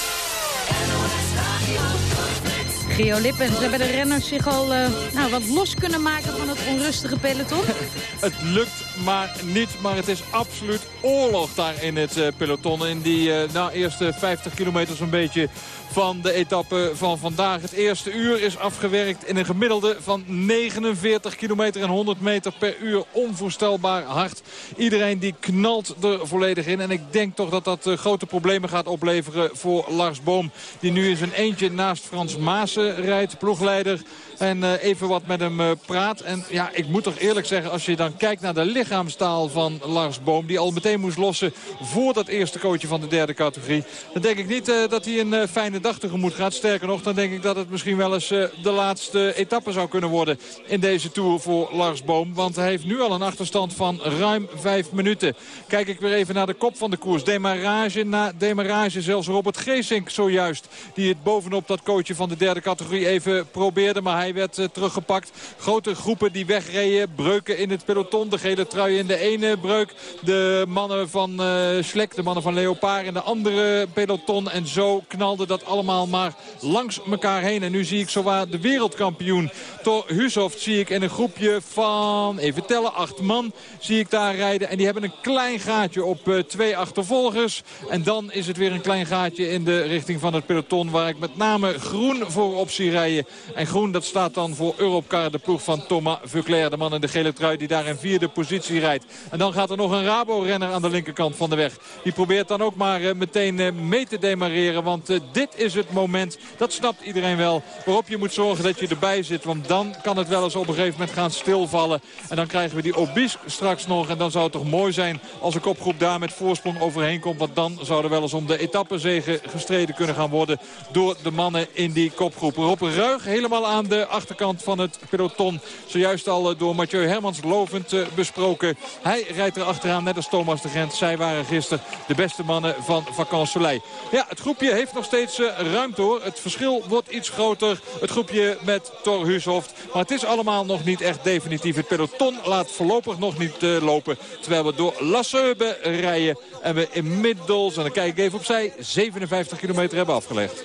Geo Lippens, hebben de renners zich al eh, nou, wat los kunnen maken van het onrustige peloton? Het lukt maar niet, maar het is absoluut oorlog daar in het eh, peloton. In die eh, nou, eerste 50 kilometer zo'n beetje van de etappe van vandaag. Het eerste uur is afgewerkt in een gemiddelde van 49 kilometer en 100 meter per uur. Onvoorstelbaar hard. Iedereen die knalt er volledig in. En ik denk toch dat dat eh, grote problemen gaat opleveren voor Lars Boom. Die nu in zijn eentje naast Frans Maassen rijdt, ploegleider. En eh, even wat met hem eh, praat. En ja, ik moet toch eerlijk zeggen, als je dan kijkt naar de lichaamstaal van Lars Boom... die al meteen moest lossen voor dat eerste coachje van de derde categorie... dan denk ik niet eh, dat hij een fijne dag tegemoet gaat. Sterker nog, dan denk ik dat het misschien wel eens de laatste etappe zou kunnen worden... in deze Tour voor Lars Boom. Want hij heeft nu al een achterstand van ruim vijf minuten. Kijk ik weer even naar de kop van de koers. Demarage na demarage. Zelfs Robert Geesink zojuist. Die het bovenop dat coachje van de derde categorie even probeerde. Maar hij werd eh, teruggepakt. Grote groepen die wegreden. Breuken in het peloton. De gele trui in de ene breuk. De mannen van eh Schlek, de mannen van Leopard in de andere peloton. En zo knalde dat allemaal maar langs elkaar heen. En nu zie ik zowaar de wereldkampioen Thor Hushoft zie ik in een groepje van, even tellen, acht man zie ik daar rijden. En die hebben een klein gaatje op eh, twee achtervolgers. En dan is het weer een klein gaatje in de richting van het peloton... waar ik met name groen voor op zie rijden. En groen dat staat dan voor Europcar, de ploeg van Thomas Vuclair. De man in de gele trui die daar in vierde positie rijdt. En dan gaat er nog een Rabo-renner aan de linkerkant van de weg. Die probeert dan ook maar eh, meteen eh, mee te demareren. Want eh, dit is het moment, dat snapt iedereen wel... waarop je moet zorgen dat je erbij zit. Want dan kan het wel eens op een gegeven moment gaan stilvallen. En dan krijgen we die Obisque straks nog. En dan zou het toch mooi zijn als een kopgroep daar met voorsprong overheen komt. Want dan zou er wel eens om de etappenzegen gestreden kunnen gaan worden... door de mannen in die kopgroep. Rob Ruig helemaal aan de achterkant van het peloton. Zojuist al eh, door Mathieu Hermans lovend eh, besproken. Hij rijdt er achteraan net als Thomas de Gent. Zij waren gisteren de beste mannen van Vacances Soleil. Ja, het groepje heeft nog steeds eh, ruimte hoor. Het verschil wordt iets groter. Het groepje met Thor Hushoft. Maar het is allemaal nog niet echt definitief. Het peloton laat voorlopig nog niet lopen. Terwijl we door La Seube rijden. En we inmiddels, en dan kijk ik even opzij, 57 kilometer hebben afgelegd.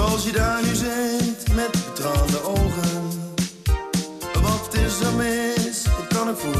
Zoals je daar nu zit met betraande ogen. Wat is er mis? Wat kan ik voor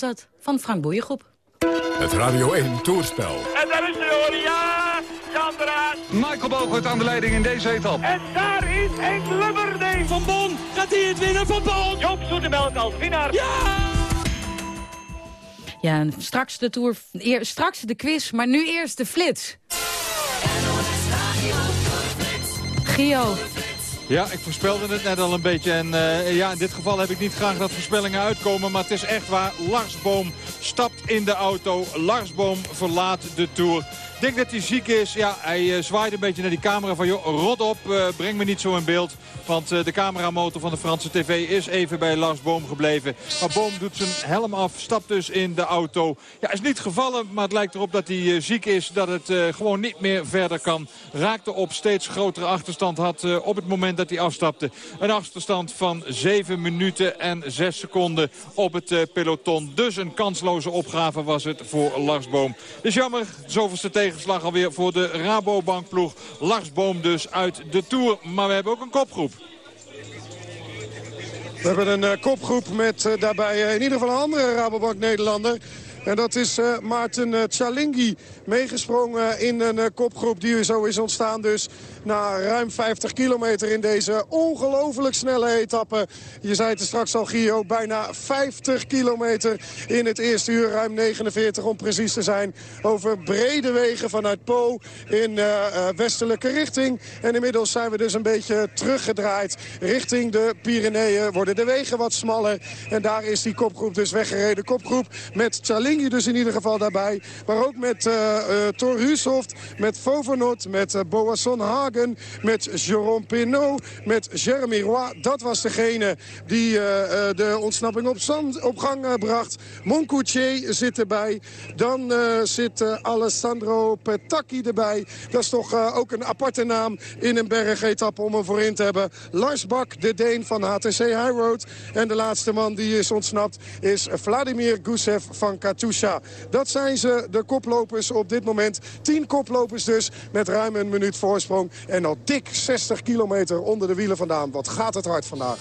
was dat, van Frank Boeiengroep. Het Radio 1 Toerspel. En daar is de hoor, ja, Jan eruit. Michael Bogert aan de leiding in deze etappe. En daar is Henk Lubberding. Van Bon, gaat hij het winnen van Bon? Joop Zoetemelk als winnaar. Ja! Ja, en straks de tour, eer, straks de quiz, maar nu eerst de flits. Gio, Ja, ik voorspelde het net al een beetje. En eh, ja, in dit geval heb ik niet graag dat voorspellingen uitkomen. Maar het is echt waar. Lars Boom stapt in de auto. Lars Boom verlaat de Tour. Denk dat hij ziek is. Ja, hij eh, zwaait een beetje naar die camera van... joh, rot op, eh, breng me niet zo in beeld. Want eh, de cameramotor van de Franse tv is even bij Lars Boom gebleven. Maar Boom doet zijn helm af, stapt dus in de auto. Ja, is niet gevallen, maar het lijkt erop dat hij ziek is. Dat het gewoon niet meer verder kan. Raakte op steeds grotere achterstand. Had op het moment dat hij afstapte een achterstand van 7 minuten en 6 seconden op het peloton. Dus een kansloze opgave was het voor Lars Boom. Dus jammer, zoveelste tegenslag alweer voor de Rabobankploeg. Lars Boom dus uit de Tour. Maar we hebben ook een kopgroep. We hebben een eh, kopgroep met eh, daarbij eh, in ieder geval een andere Rabobank Nederlander. En dat is Maarten Chalingi meegesprongen in een kopgroep die zo is ontstaan. Dus na ruim 50 kilometer in deze ongelooflijk snelle etappe. Je zei het er straks al, Gio, bijna 50 kilometer in het eerste uur. Ruim 49 om precies te zijn. Over brede wegen vanuit Po in eh, eh, westelijke richting. En inmiddels zijn we dus een beetje teruggedraaid richting de Pyreneeën. Worden de wegen wat smaller. En daar is die kopgroep dus weggereden. Kopgroep met Chalingi dus in ieder geval daarbij. Maar ook met Thor Hushoft, met Fovanot, met eh, Boasson Hagen, met Jérôme Pinot, met Jeremy Roy. Dat was degene die eh, eh, de ontsnapping op, gang eh, bracht. Moncoutier zit erbij. Dan zit Alessandro Petacchi erbij. Dat is toch ook een aparte naam in een bergetappe om hem voorin te hebben. Lars Bak, de Deen van HTC Highroad. En de laatste man die is ontsnapt is Vladimir Gusev van Katusha. Dat zijn ze, de koplopers op dit moment. Tien koplopers dus, met ruim een minuut voorsprong. En al dik 60 kilometer onder de wielen vandaan. Wat gaat het hard vandaag.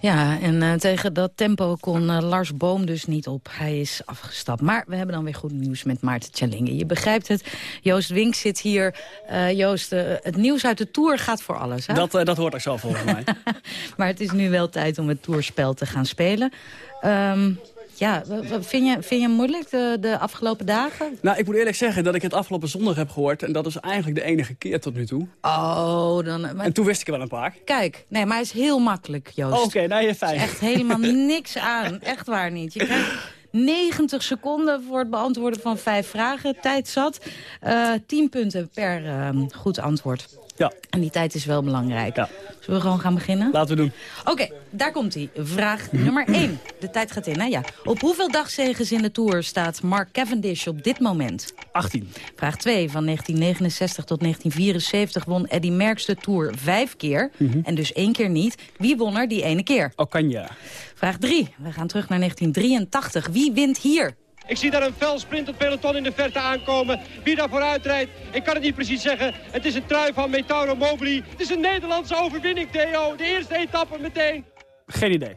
Ja, en eh, tegen dat tempo kon eh, Lars Boom dus niet op. Hij is afgestapt. Maar we hebben dan weer goed nieuws met Maarten Tjallinge. Je begrijpt het. Joost Wink zit hier. Eh, Joost, het nieuws uit de Tour gaat voor alles, hè? Dat, eh, dat hoort er zo volgens mij. maar het is nu wel tijd om het Tourspel te gaan spelen. Ehm, ja, vind je, vind je moeilijk de, de afgelopen dagen? nou, ik moet eerlijk zeggen dat ik het afgelopen zondag heb gehoord. En dat is eigenlijk de enige keer tot nu toe. Oh, dan... maar- En toen wist ik er wel een paar. Kijk, nee, maar hij is heel makkelijk, Joost. Oké, nou je fijn. echt helemaal niks aan. Echt waar niet. Je krijgt 90 seconden voor het beantwoorden van vijf vragen. Tijd zat. Eh 10 punten per ehm, goed antwoord. Ja. En die tijd is wel belangrijk. Zullen we gewoon gaan beginnen? Laten we doen. Oké, daar komt hij. Vraag nummer 1. De tijd gaat in, hè? Ja. Op hoeveel dagzegens in de Tour staat Mark Cavendish op dit moment? 18. Vraag 2. Van 1969 tot 1974 won Eddy Merckx de Tour vijf keer. En dus één keer niet. Wie won er die ene keer? Okanja. Vraag 3. We gaan terug naar 1983. Wie wint hier? Ik zie daar een fel sprintend peloton in de verte aankomen. Wie daar vooruit rijdt, ik kan het niet precies zeggen. Het is een trui van Metauro Mobili. Het is een Nederlandse overwinning, Theo. De eerste etappe meteen. Geen idee.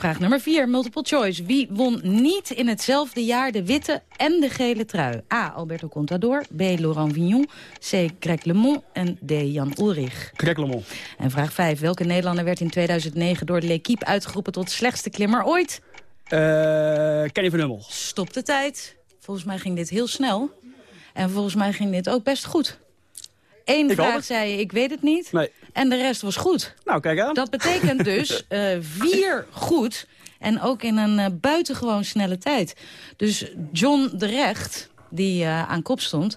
Vraag nummer 4, multiple choice. Wie won niet in hetzelfde jaar de witte en de gele trui? A. Alberto Contador, B. Laurent Vignon, C. Greg LeMond en D. Jan Ulrich. Greg LeMond. En vraag 5, welke Nederlander werd in 2009 door de L'Equipe uitgeroepen tot slechtste klimmer ooit? Eh, Kenny van Hummel. Stop de tijd. Volgens mij ging dit heel snel. En volgens mij ging dit ook best goed. Eén Ik vraag zei je, ik weet het niet. Nee. En de rest was goed. Nou, kijk aan. Dat betekent dus eh, vier goed. En ook in een eh, buitengewoon snelle tijd. Dus John de Recht, die aan kop stond...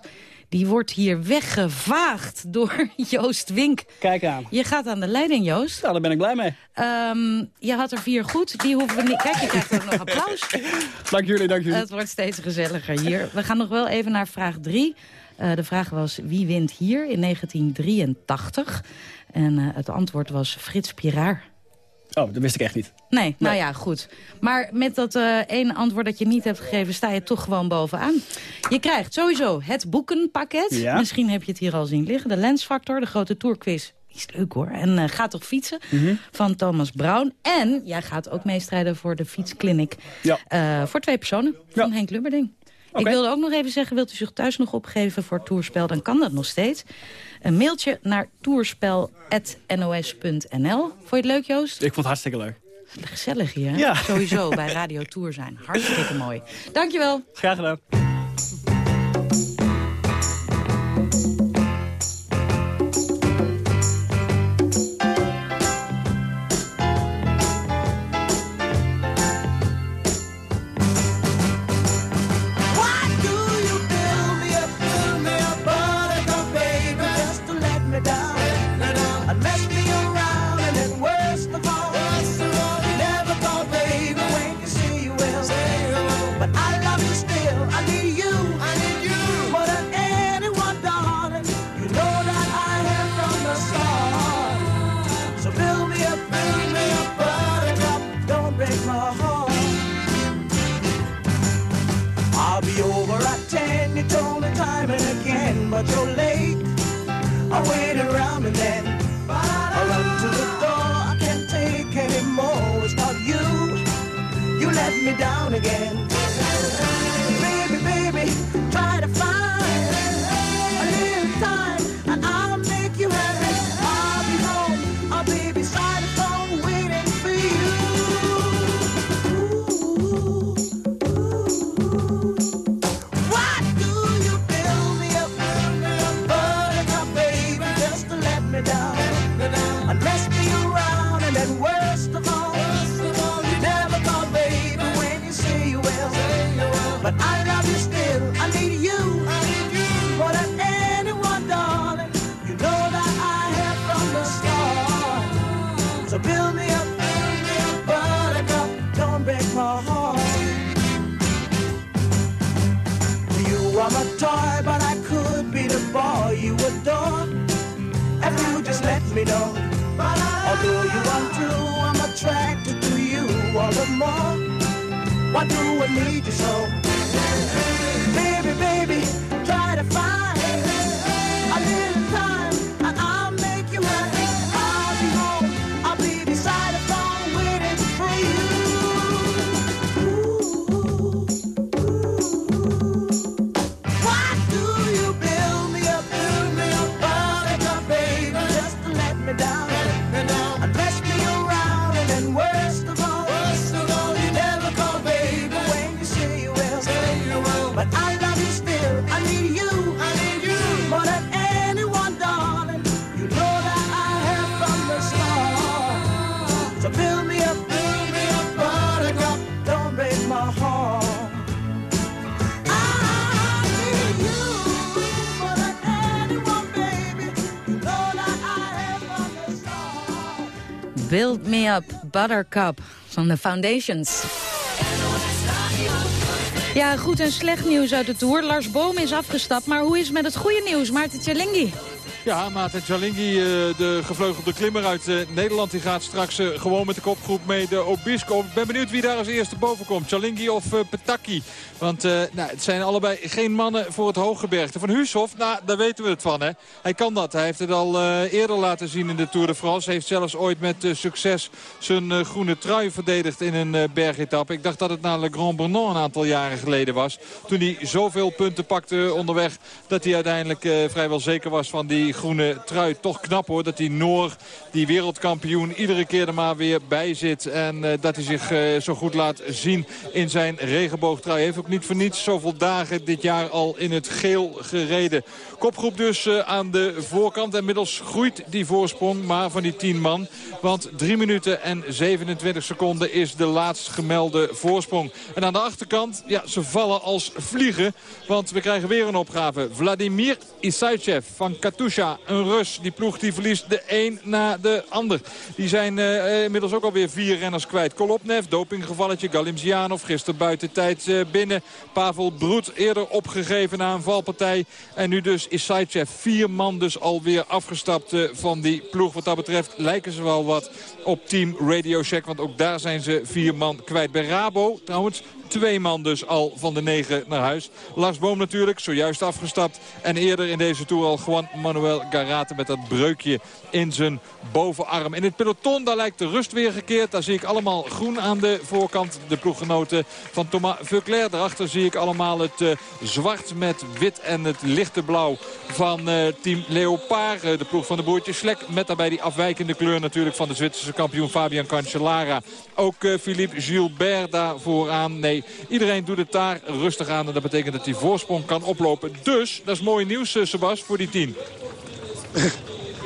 die wordt hier weggevaagd door Joost Wink. Kijk aan. Je gaat aan de leiding, Joost. Nou, daar ben ik blij mee. Ehm, je had er vier goed. Die hoeven we niet... Kijk, je krijgt ook nog applaus. Dank jullie, dank jullie. Het wordt steeds gezelliger hier. We gaan nog wel even naar vraag drie. Eh, de vraag was, wie wint hier in 1983? En eh, het antwoord was Frits Piraar. Oh, dat wist ik echt niet. Nee, nou ja, goed. Maar met dat eh ene antwoord dat je niet hebt gegeven... sta je toch gewoon bovenaan. Je krijgt sowieso het boekenpakket. Ja. Misschien heb je het hier al zien liggen. De lensfactor, de grote tourquiz is leuk hoor. En eh, Ga toch fietsen van Thomas Brown. En jij gaat ook meestrijden voor de fietsclinic. eh, voor twee personen van Henk Lubberding. Ik wilde ook nog even zeggen, wilt u zich thuis nog opgeven voor Toerspel? Dan kan dat nog steeds. Een mailtje naar toerspel.nos.nl. Vond je het leuk, Joost? Ik vond het hartstikke leuk. Gezellig hier, hè? Ja. Sowieso bij Radio Tour zijn. Hartstikke mooi. Dankjewel. Graag gedaan. Why do I need you so? Baby, baby, Build Me Up, Buttercup van de Foundations. Ja, goed en slecht nieuws uit de Tour. Lars Boom is afgestapt, maar hoe is het met het goede nieuws? Maarten Tjalingi. Ja, Maarten Jalingi, eh, de gevleugelde klimmer uit eh, Nederland... die gaat straks eh, gewoon met de kopgroep mee de Obisco. Ik ben benieuwd wie daar als eerste boven komt. Jalingi of Petaki. Want nou, het zijn allebei geen mannen voor het hooggebergte. Van Huushoff, nou, daar weten we het van. Hè. Hij kan dat. Hij heeft het al eerder laten zien in de Tour de France. Hij heeft zelfs ooit met succes zijn groene trui verdedigd in een bergetappe. Ik dacht dat het na Le Grand Bernon een aantal jaren geleden was. Toen hij zoveel punten pakte onderweg... dat hij uiteindelijk vrijwel zeker was van die groene trui. Toch knap hoor, dat die Noor, die wereldkampioen... iedere keer er maar weer bij zit. En eh, dat hij zich eh, zo goed laat zien in zijn regenboogtrui. Hij heeft ook niet voor niets zoveel dagen dit jaar al in het geel gereden. Kopgroep dus eh, aan de voorkant. Inmiddels groeit die voorsprong maar van die 10 man. Want 3 minuten en 27 seconden is de laatst gemelde voorsprong. En aan de achterkant, ja, ze vallen als vliegen. Want we krijgen weer een opgave. Vladimir Isaichev van Katusha, een Rus. Die ploeg die verliest de een na de ander. Die zijn eh, inmiddels ook alweer vier renners kwijt. Kolopnev, dopinggevalletje. Galimzianov, gisteren buiten tijd eh, binnen. Pavel Broed eerder opgegeven na een valpartij. En nu dus Isaichev. Vier man dus alweer afgestapt eh, van die ploeg. Wat dat betreft lijken ze wel wat op team Radio Shack. Want ook daar zijn ze vier man kwijt. Bij Rabo trouwens Twee man dus al van de negen naar huis. Lars Boom natuurlijk, zojuist afgestapt. En eerder in deze Tour al Juan Manuel Garate met dat breukje in zijn bovenarm. In het peloton, daar lijkt de rust weer gekeerd. Daar zie ik allemaal groen aan de voorkant. De ploeggenoten van Thomas Vuclair. Daarachter zie ik allemaal het uh, zwart met wit en het lichte blauw van uh, team Leopard. De ploeg van de broertjes Slek. Met daarbij die afwijkende kleur natuurlijk van de Zwitserse kampioen Fabian Cancellara. Ook Philippe Gilbert daar vooraan. Nee, iedereen doet het daar rustig aan. En dat betekent dat die voorsprong kan oplopen. Dus, dat is mooi nieuws, Sebas, voor die tien.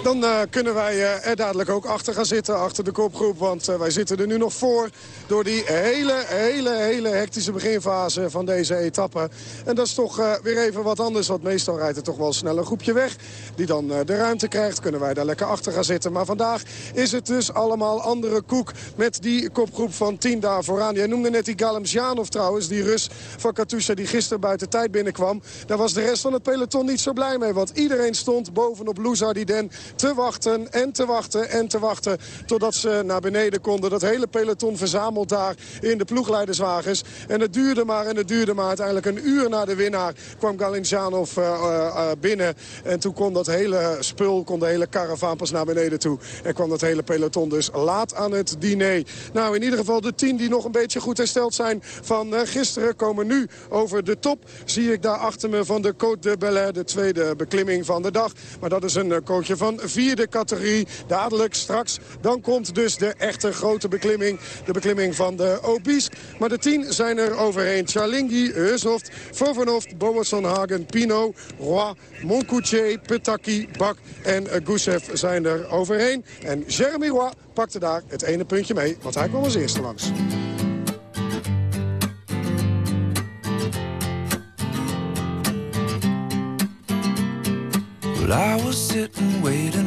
Dan uh, kunnen wij uh, er dadelijk ook achter gaan zitten, achter de kopgroep. Want wij zitten er nu nog voor door die hele, hele, hele hectische beginfase van deze etappe. En dat is toch weer even wat anders, want meestal rijdt er toch wel snel een groepje weg. Die dan de ruimte krijgt, kunnen wij daar lekker achter gaan zitten. Maar vandaag is het dus allemaal andere koek met die kopgroep van 10 daar vooraan. Jij noemde net die Galemsjanov trouwens, die Rus van Katusha die gisteren buiten tijd binnenkwam. Daar was de rest van het peloton niet zo blij mee, want iedereen stond bovenop Louzardiden te wachten en te wachten en te wachten... totdat ze naar beneden konden. Dat hele peloton daar in de ploegleiderswagens. En het duurde maar en het duurde maar. Uiteindelijk een uur na de winnaar kwam Galinjanov uh, uh, binnen. En toen kon dat hele spul, kon de hele karavaan pas naar beneden toe. En kwam dat hele peloton dus laat aan het diner. Nou, in ieder geval de tien die nog een beetje goed hersteld zijn van gisteren... komen nu over de top. Zie ik daar achter me van de Côte de Belair, de tweede beklimming van de dag. Maar dat is een coachje van vierde categorie. Dadelijk straks. Dan komt dus de echte grote beklimming. De beklimming van de Obisque. Maar de tien zijn er overheen. Chalingi, Heushoft, Vovanhoft, Boasson Hagen, Pino, Roy, Moncoutier, Petaki, Bak en Gusev zijn er overheen. En Jeremy Roy pakte daar het ene puntje mee. Want hij kwam als eerste langs. Well, sitting, waiting,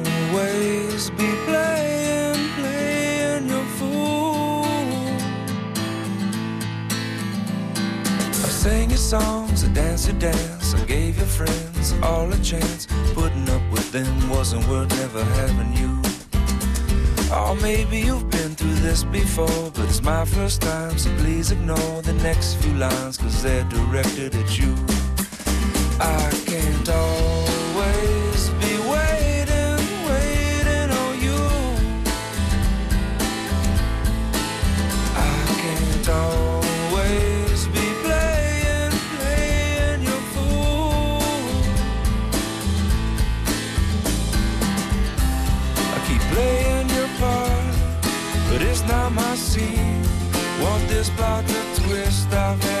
sang your songs, I danced your dance, I gave your friends all a chance. Putting up with them wasn't worth never having you. Oh, maybe you've been through this before, but it's my first time, so please ignore the next few lines, cause they're directed at you. I can't always This plot to twist? I've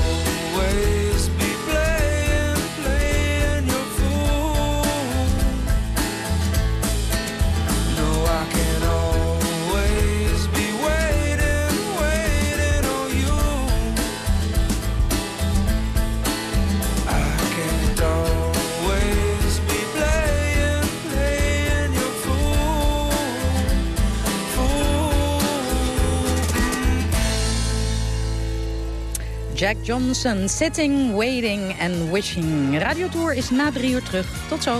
Jack Johnson, Sitting, Waiting and Wishing. Radiotour is na drie uur terug. Tot zo.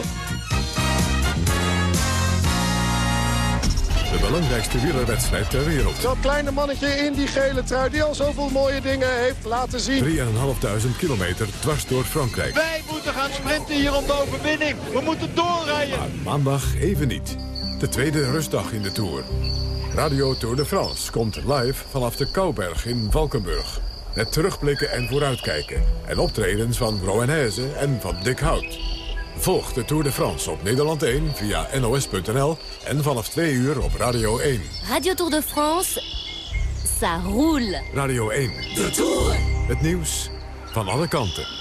belangrijkste wielerwedstrijd ter wereld. Dat kleine mannetje in die gele trui die al zoveel mooie dingen heeft laten zien. 3.500 kilometer dwars door Frankrijk. Wij moeten gaan sprinten hier om de overwinning. We moeten doorrijden. Maandag even niet. De tweede rustdag in de Tour. Radio Tour de France komt live vanaf de Kouberg in Valkenburg. Met terugblikken en vooruitkijken. En optredens van Rowan Hezen en van Dick Hout. Volg de Tour de France op Nederland 1 via nos.nl en vanaf 2 uur op Radio 1. Radio Tour de France, ça roule. Radio 1. De Tour. Het nieuws van alle kanten.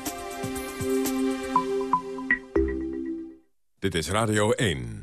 Dit is Radio 1.